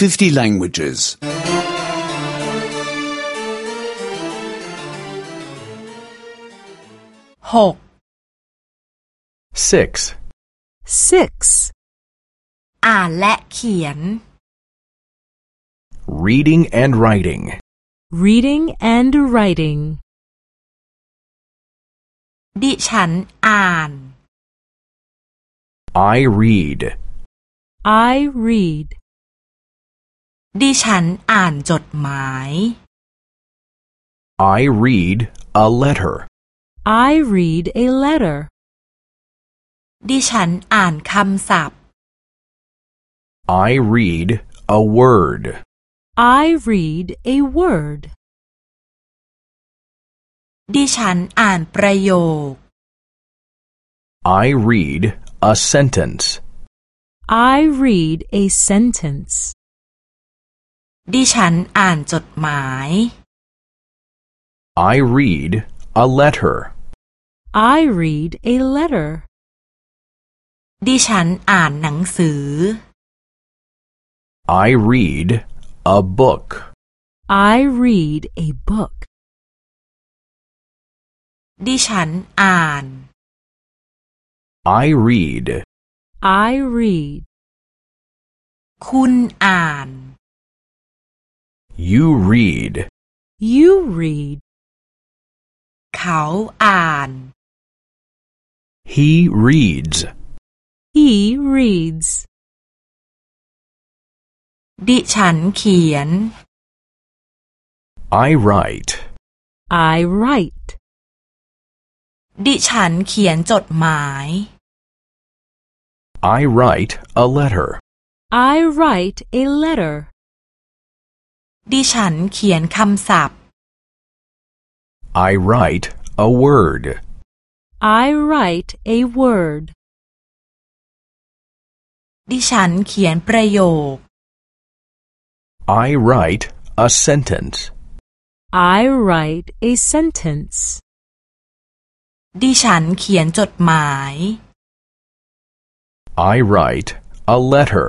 50 languages. หก 6. Six. อ่านและเขียน Reading and writing. Reading and writing. ดิฉันอ่าน I read. I read. ดิฉันอ่านจดหมาย I read a letter. I read a letter. ดิฉันอ่านคำศัพท์ I read a word. I read a word. ดิฉันอ่านประโยค I read a sentence. I read a sentence. ดิฉันอ่านจดหมาย I read a letter. I read a letter. ดิฉันอ่านหนังสือ I read a book. I read a book. ดิฉันอ่าน I read. I read. คุณอ่าน You read. You read. เขาอ่าน He reads. He reads. ดิฉันเขียน I write. I write. ดิฉันเขียนจดหมาย I write a letter. I write a letter. ดิฉันเขียนคำศัพท์ I write a word. I write a word. ดิฉันเขียนประโยค I write a sentence. I write a sentence. ดิฉันเขียนจดหมาย I write a letter.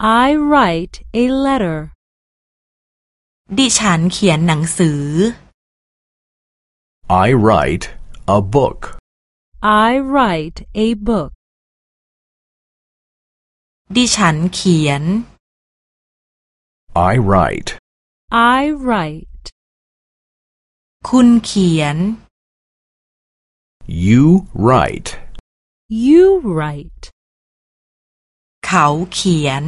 I write a letter. ดิฉันเขียนหนังสือ I write a book. I write a book. ดิฉันเขียน I write. I write. คุณเขียน You write. You write. เขาเขียน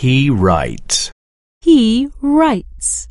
He writes. He writes.